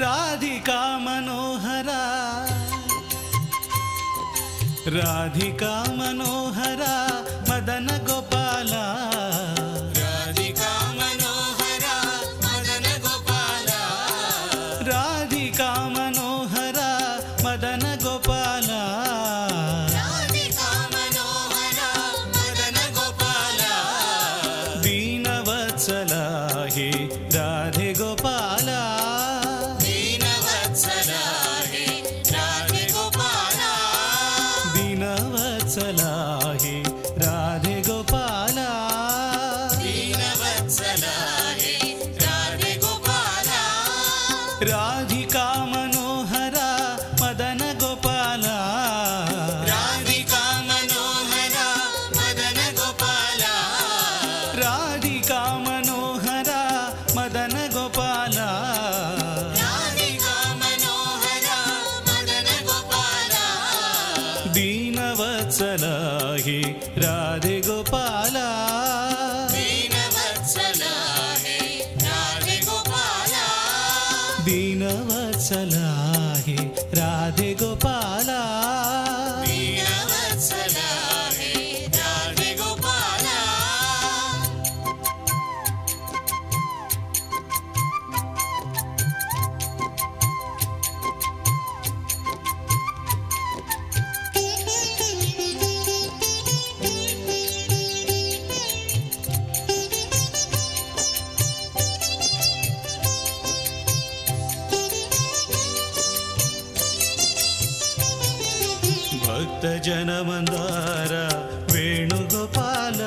राधिका मनोहरा। राधिका मनोहरा मदन गोपाला राधिका मनोहरा मदन गोपाला। राधिका मनोहरा मदन गोपाला। राधिका मनोहरा मदन गोपाला। राधिका मनोहरा मदन गोपाला। दीनवत्सला हे राधे गोपाला भक्तजनमन्दार वेणुगोपाल।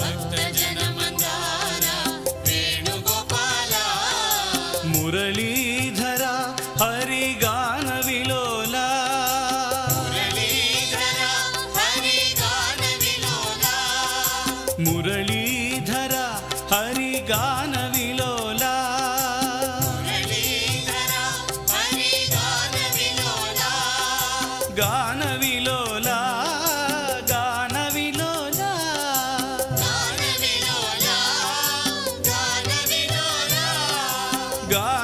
भक्तजनमन्दार मुरली గాన విలోల గాన విలోల గాన విలోల గాన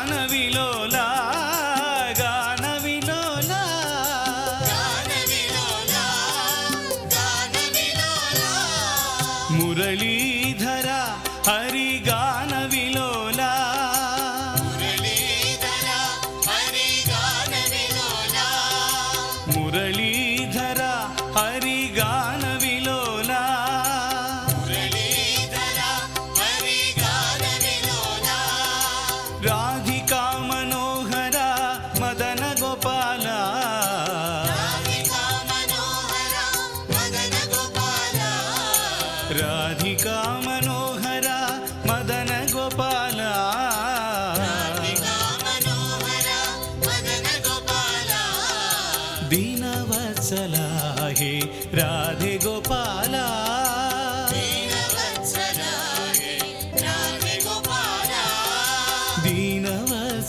मुरलीधरा हरिगान विलोला मुरलीधरा हरिगान विलोला राधिका मनोहरा मदन गोपाला। राधिका मनोहरा मदन गोपाला। राधिका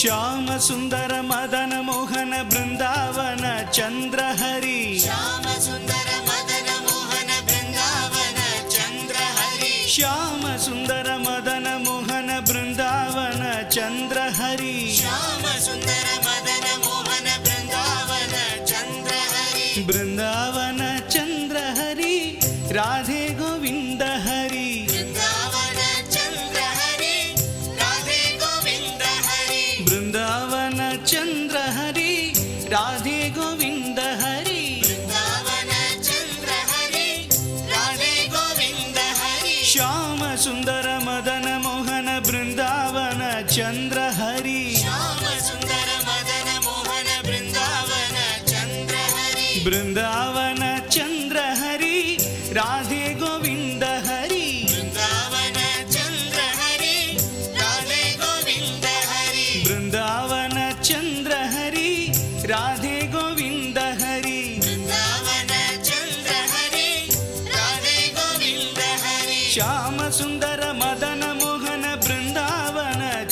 श्याम सुंदर मदन मोहन बृन्दावन चंद्र हरि श्याम सुंदर मदन मोहन बृन्दावन चंद्र हरि श्याम सुंदर मदन मोहन बृन्दावन श्याम सुन्दर 순다.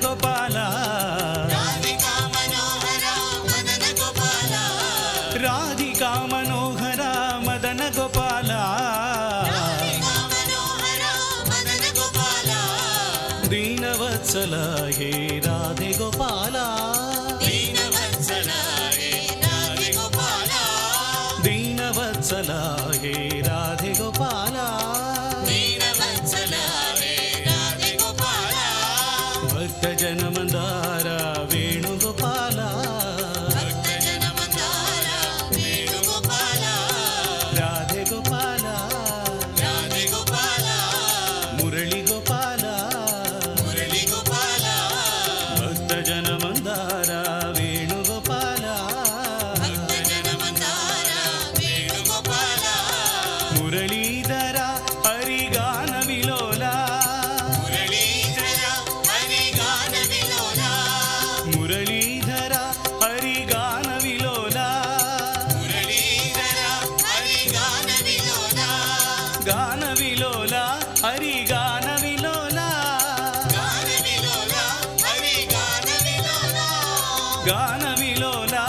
algo గానమిలోనా?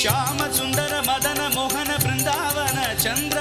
ಶ್ಯಾಮ ಸುಂದರ ಮದನ ಮೋಹನ ಬೃಂದಾವನ ಚಂದ್ರ